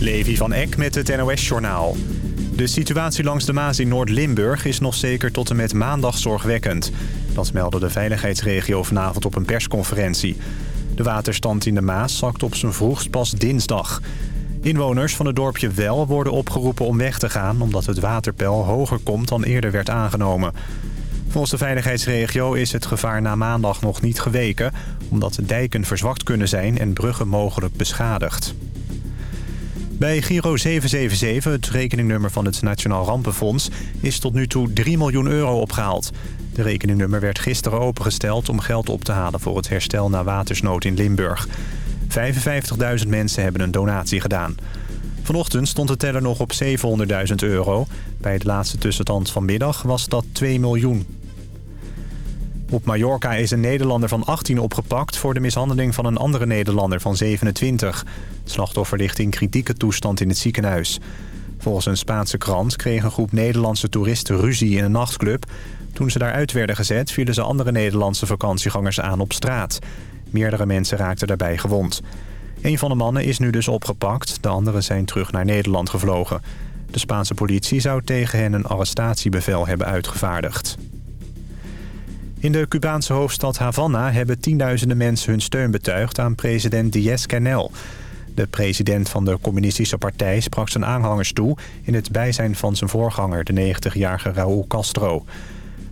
Levi van Eck met het NOS-journaal. De situatie langs de Maas in Noord-Limburg is nog zeker tot en met maandag zorgwekkend. Dat meldde de veiligheidsregio vanavond op een persconferentie. De waterstand in de Maas zakt op zijn vroegst pas dinsdag. Inwoners van het dorpje Wel worden opgeroepen om weg te gaan... omdat het waterpeil hoger komt dan eerder werd aangenomen. Volgens de veiligheidsregio is het gevaar na maandag nog niet geweken... omdat de dijken verzwakt kunnen zijn en bruggen mogelijk beschadigd. Bij Giro 777, het rekeningnummer van het Nationaal Rampenfonds... is tot nu toe 3 miljoen euro opgehaald. De rekeningnummer werd gisteren opengesteld om geld op te halen... voor het herstel na watersnood in Limburg. 55.000 mensen hebben een donatie gedaan. Vanochtend stond de teller nog op 700.000 euro. Bij de laatste tussenstand vanmiddag was dat 2 miljoen. Op Mallorca is een Nederlander van 18 opgepakt... voor de mishandeling van een andere Nederlander van 27. Het slachtoffer ligt in kritieke toestand in het ziekenhuis. Volgens een Spaanse krant kreeg een groep Nederlandse toeristen ruzie in een nachtclub. Toen ze daaruit werden gezet vielen ze andere Nederlandse vakantiegangers aan op straat. Meerdere mensen raakten daarbij gewond. Een van de mannen is nu dus opgepakt. De anderen zijn terug naar Nederland gevlogen. De Spaanse politie zou tegen hen een arrestatiebevel hebben uitgevaardigd. In de Cubaanse hoofdstad Havana hebben tienduizenden mensen hun steun betuigd aan president Díaz-Canel. De president van de communistische partij sprak zijn aanhangers toe... in het bijzijn van zijn voorganger, de 90-jarige Raúl Castro.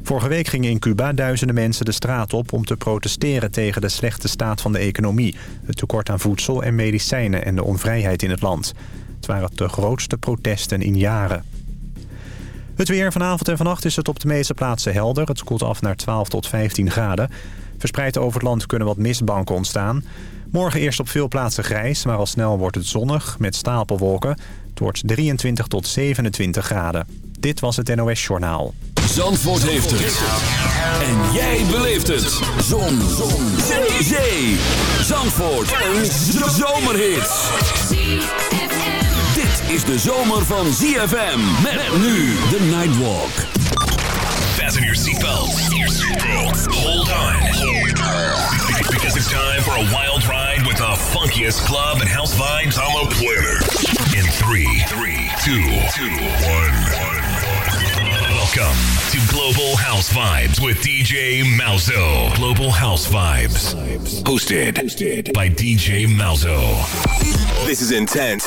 Vorige week gingen in Cuba duizenden mensen de straat op... om te protesteren tegen de slechte staat van de economie... het tekort aan voedsel en medicijnen en de onvrijheid in het land. Het waren de grootste protesten in jaren. Het weer vanavond en vannacht is het op de meeste plaatsen helder. Het koelt af naar 12 tot 15 graden. Verspreid over het land kunnen wat mistbanken ontstaan. Morgen eerst op veel plaatsen grijs, maar al snel wordt het zonnig met stapelwolken. Het wordt 23 tot 27 graden. Dit was het NOS Journaal. Zandvoort heeft het. En jij beleeft het. Zon. Zon. Zee. Zandvoort. Een zomerhit. Dit is de zomer van ZFM. Met nu de Nightwalk. Fasten your seatbelts. Hold on. Because it's time for a wild ride with the funkiest club and house vibes. I'm a planner. In three, three, two, two, one. Welcome to Global House Vibes with DJ Malzo. Global House Vibes. Hosted, by DJ Malzo. This is Intense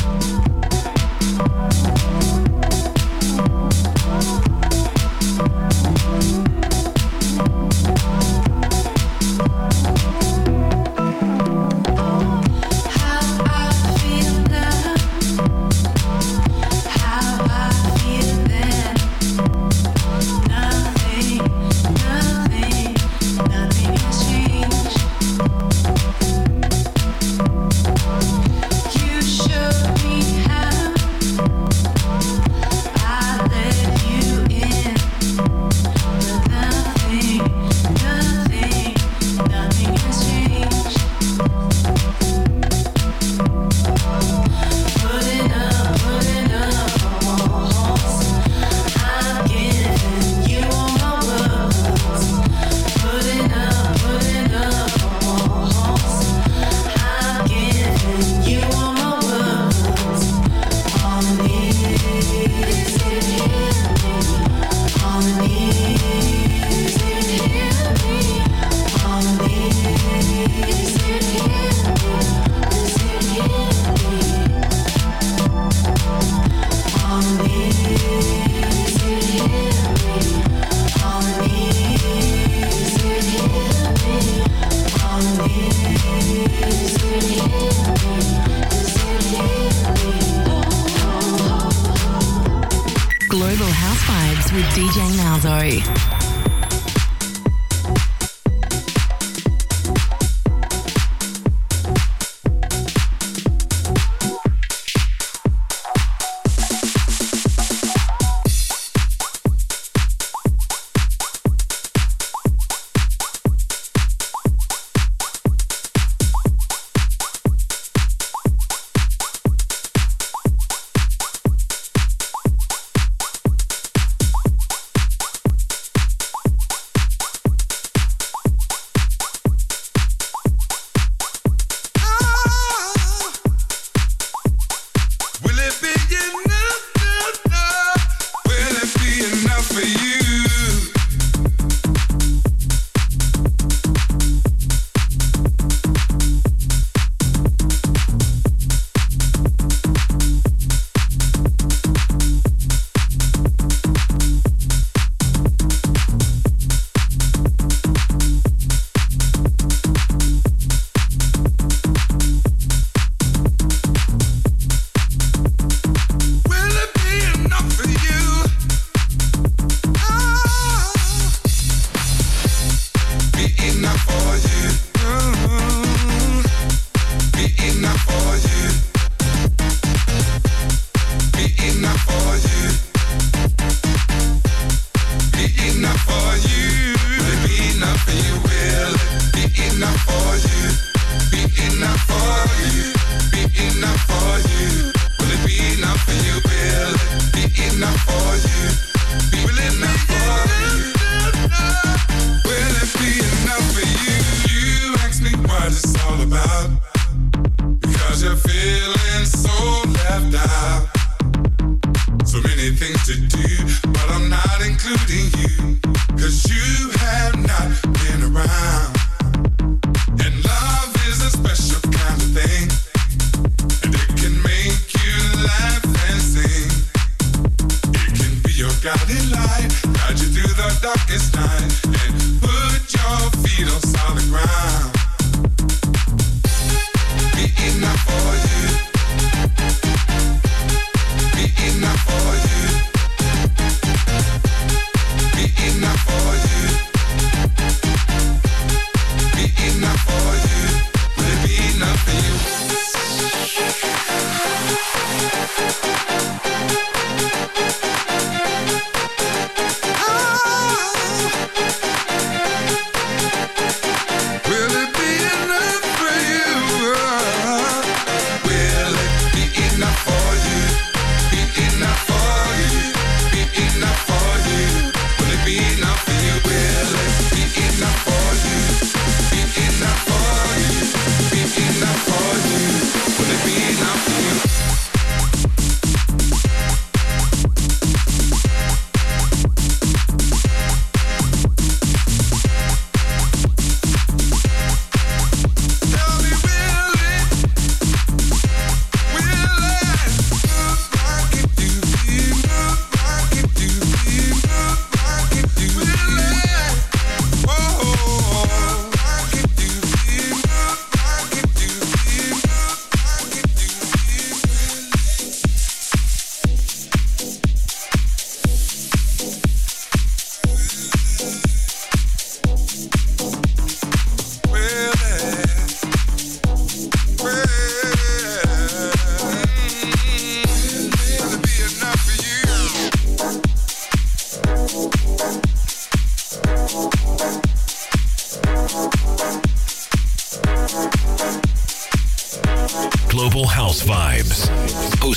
Darkest night,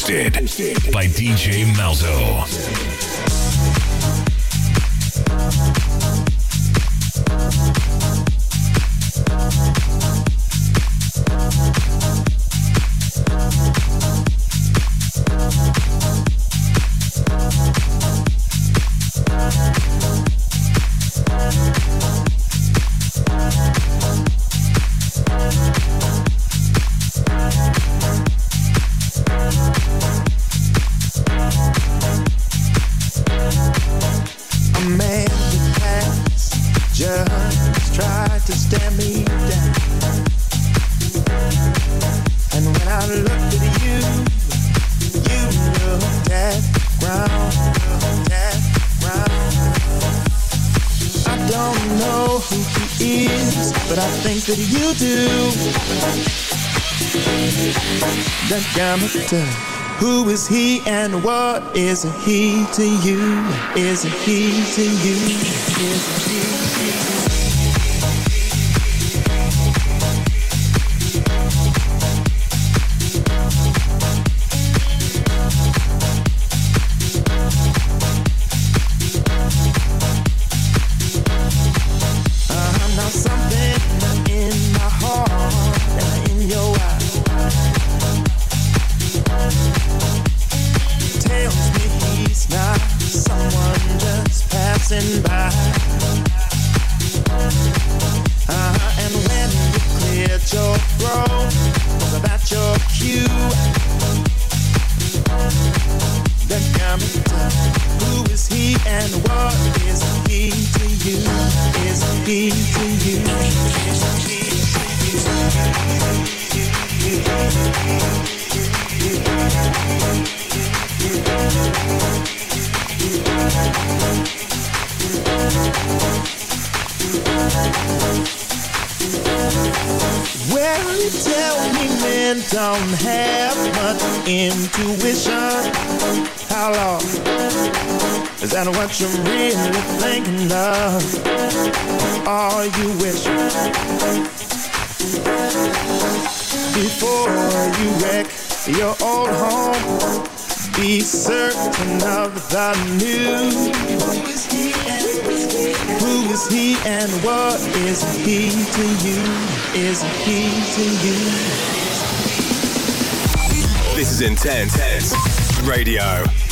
Hosted by DJ Malzo. Who is he and what is he to you? Is he to you? Is he Who is he and what is he to you? Is he to you? Is he Well, you tell me men don't have much intuition. How long? Is that what you're really thinking of? Are you wishing before you wreck your old home? Be certain of the new. Who is he and who is he and what is he to you? Is he to you? This is Intense Radio.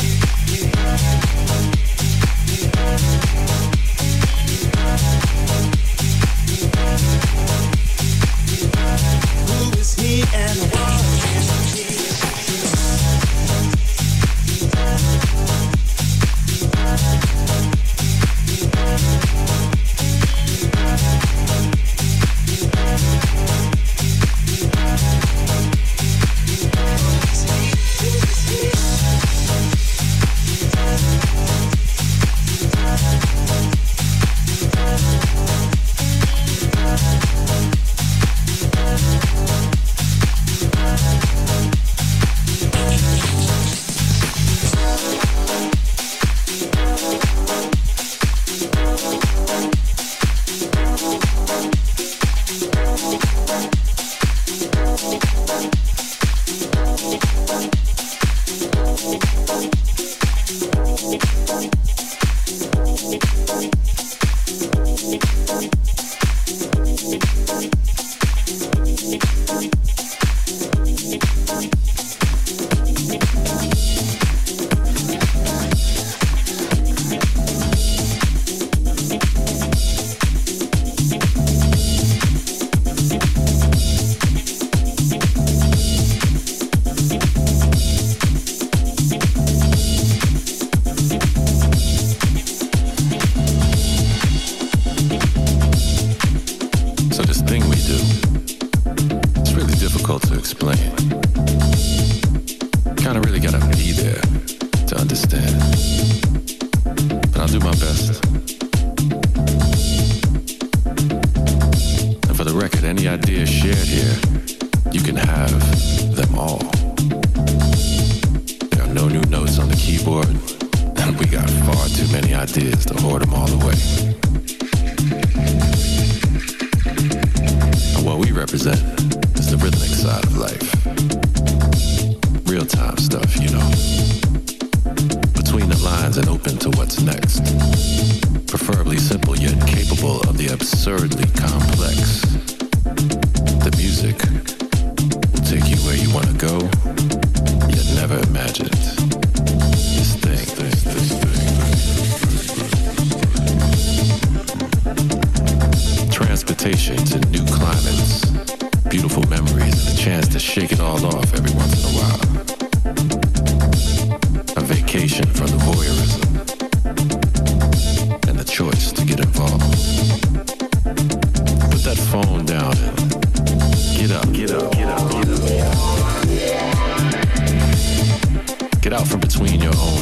beautiful memories and a chance to shake it all off every once in a while. A vacation from the voyeurism and the choice to get involved. Put that phone down and get up, get up, get up, get up. Get out from between your own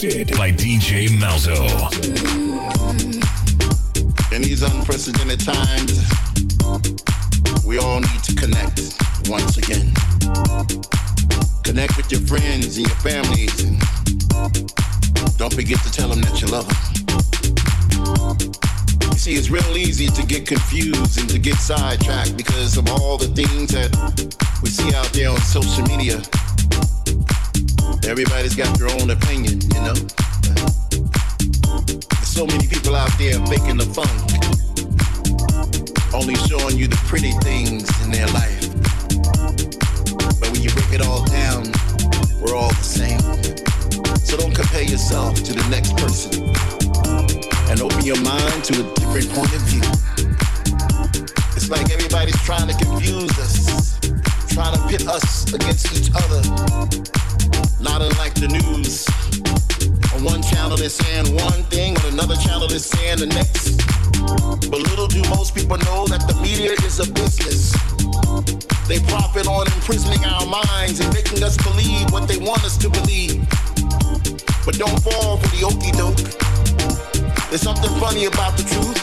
By DJ Malzo. In these unprecedented times, we all need to connect once again. Connect with your friends and your families, and don't forget to tell them that you love them. You see, it's real easy to get confused and to get sidetracked because of all the things that we see out there on social media. Everybody's got their own opinion, you know. There's so many people out there faking the funk, only showing you the pretty things in their life. But when you break it all down, we're all the same. So don't compare yourself to the next person and open your mind to a different point of view. It's like everybody's trying to confuse us, trying to pit us against each other. Not unlike the news. On one channel they're saying one thing, on another channel they're saying the next. But little do most people know that the media is a business. They profit on imprisoning our minds and making us believe what they want us to believe. But don't fall for the okey doke. There's something funny about the truth.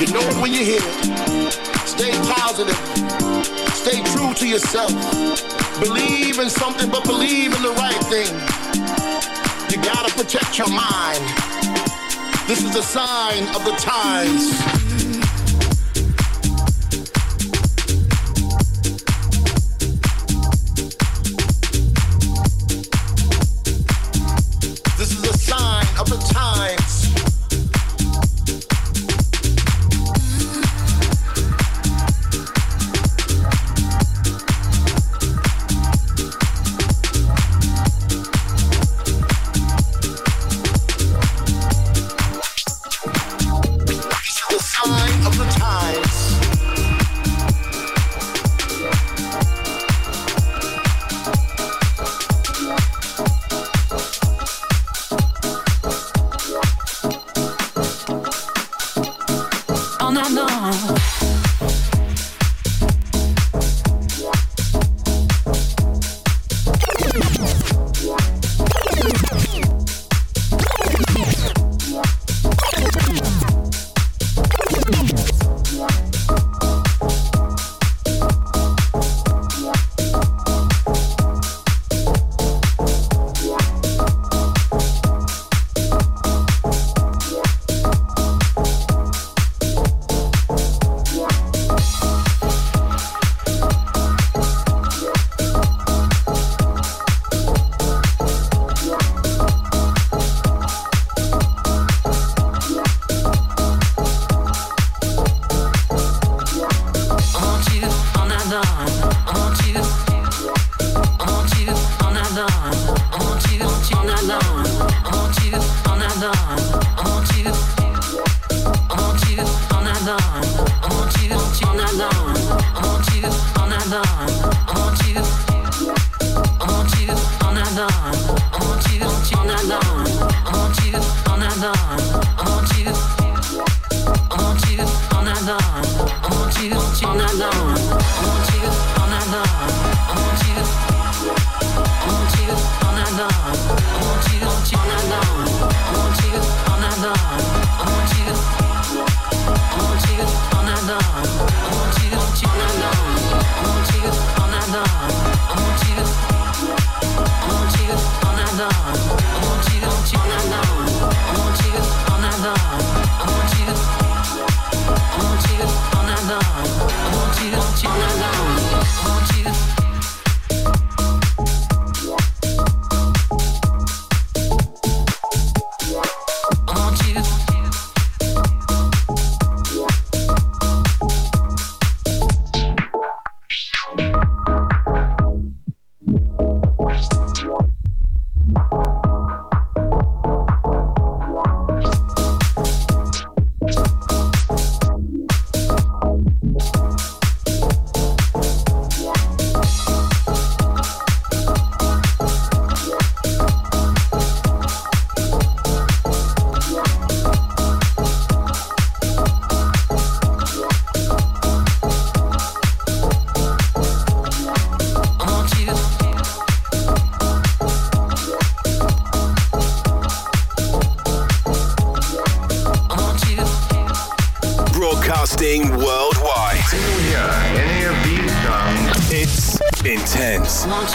You know it when you hear it. Stay positive. Stay true to yourself. Believe in something, but believe in the right thing. You gotta protect your mind. This is a sign of the times.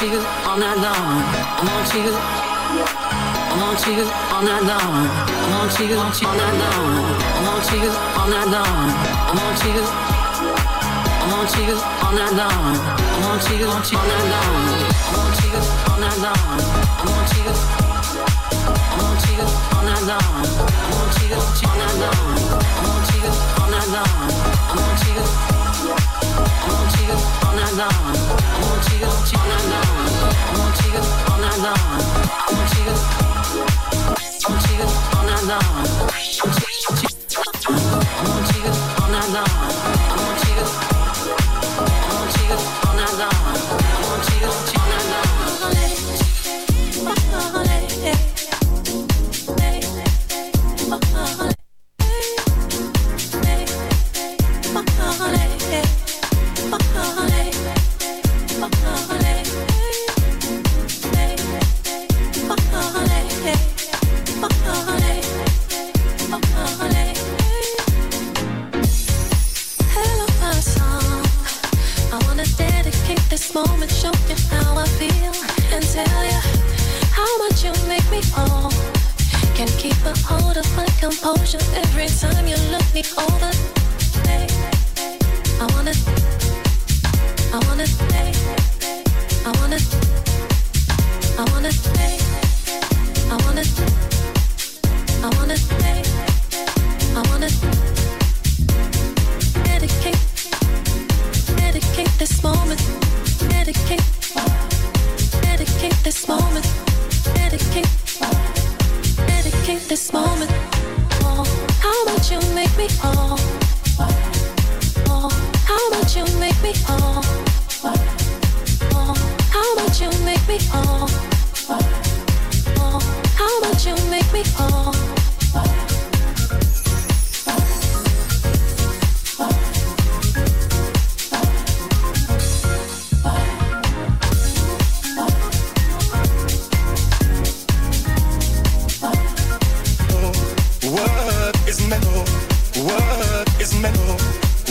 you all night long. I want you. I want you all night long. I want you all night long. I want you all night long. I want you. All night long. I want you all night long. I want you all night long. I want you. I want you all night long. I want you all night long. I want you all night long. I want you.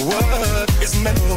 What is meant?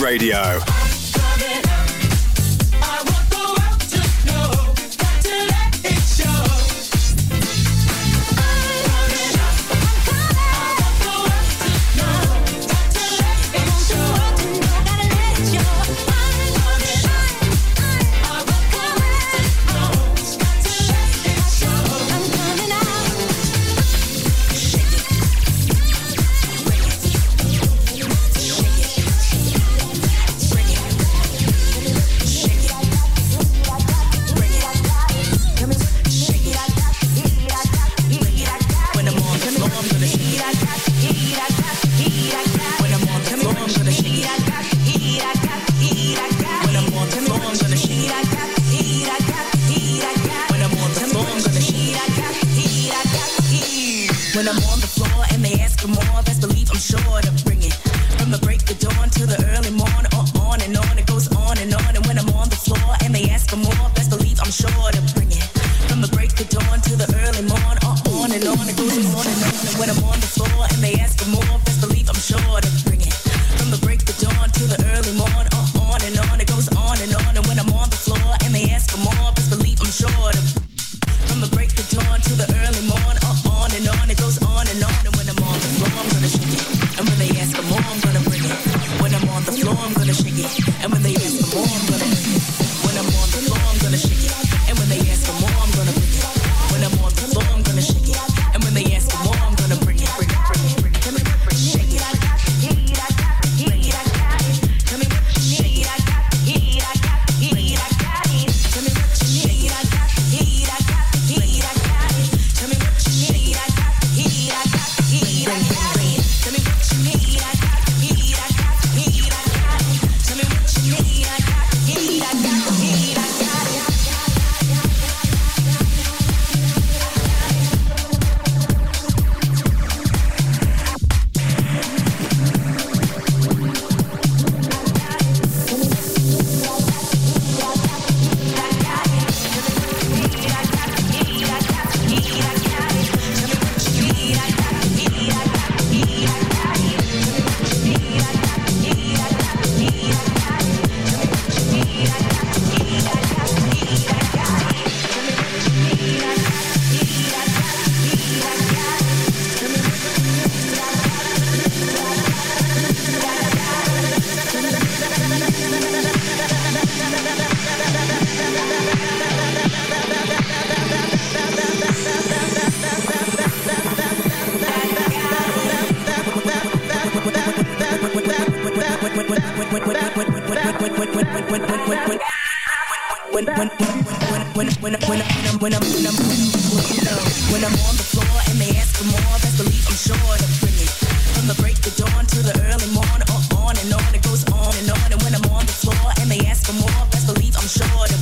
Radio. Best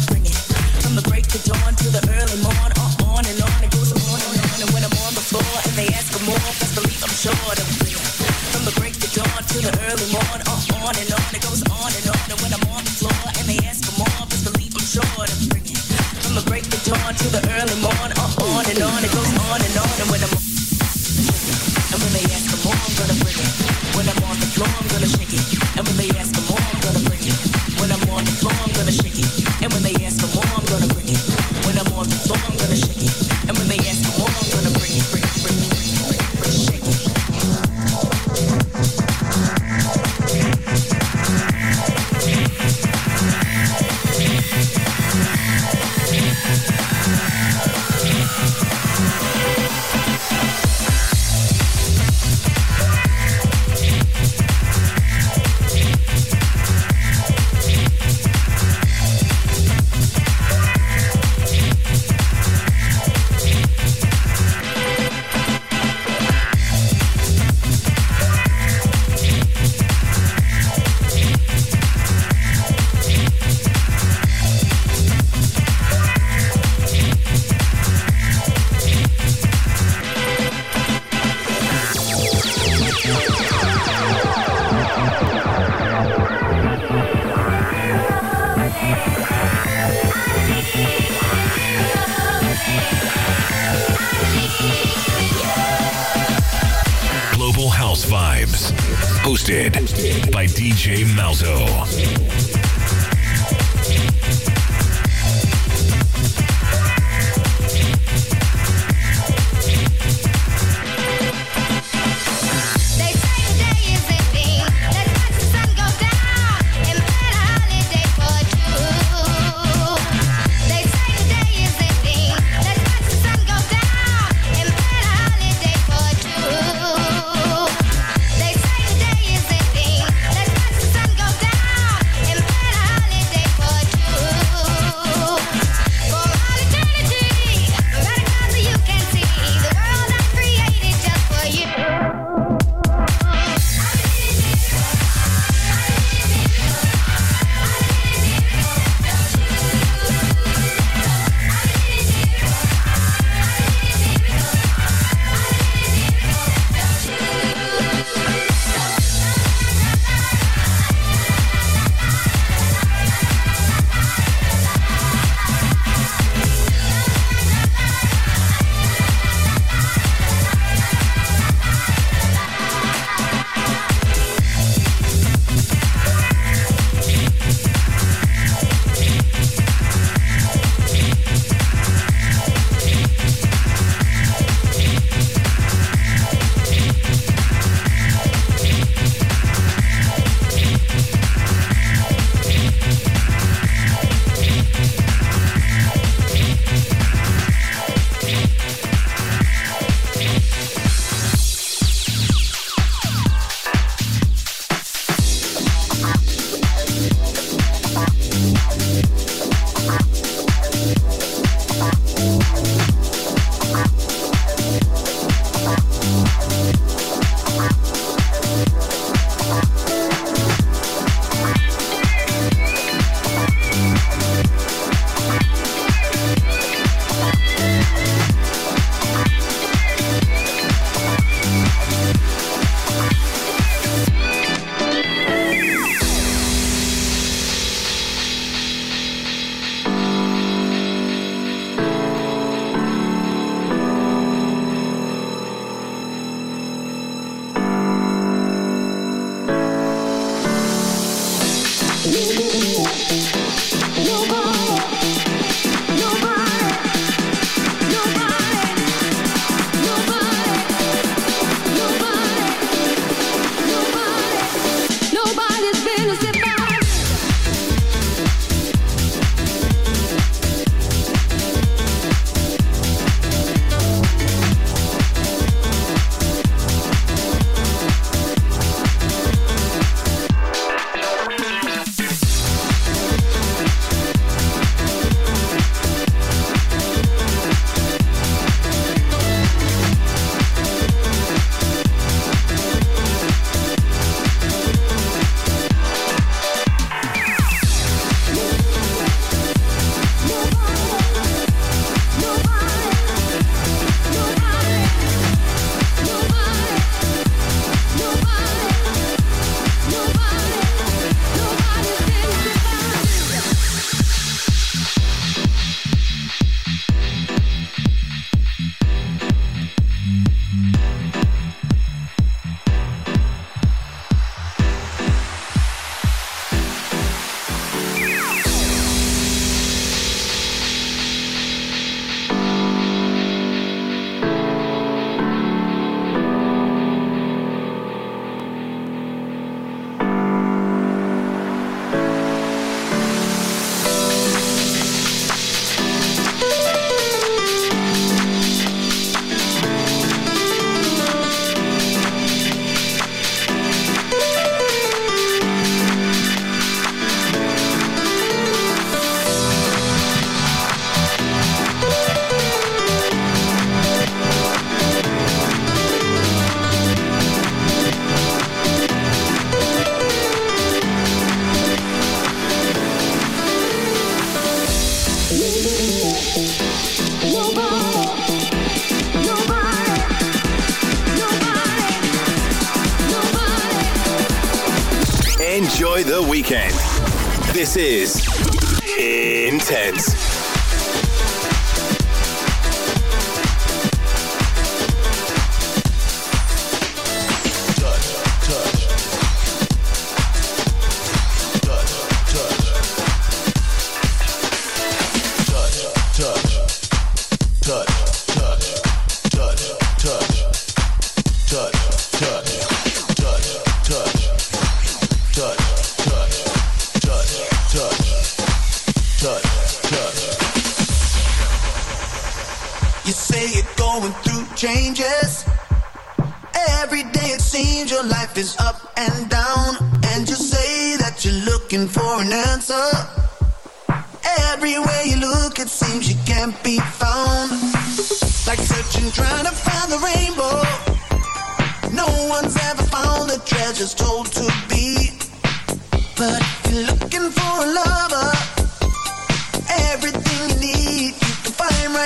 This is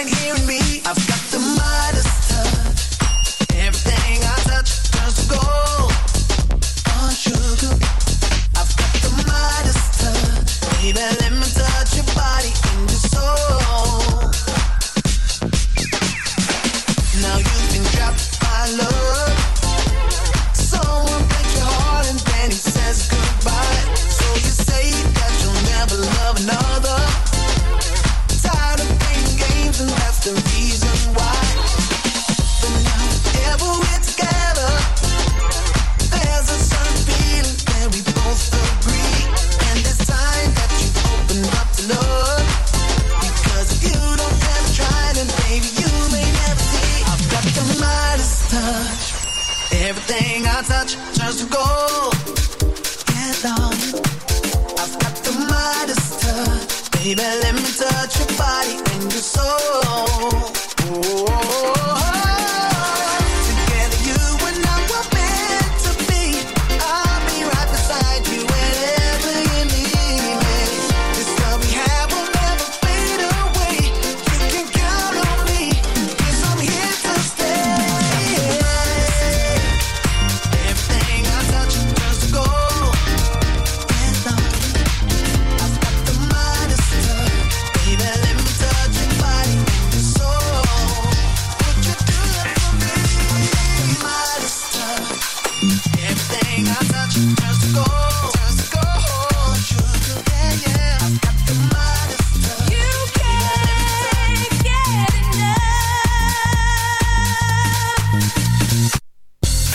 mind hearing me.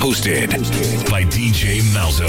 Hosted by DJ Malzo.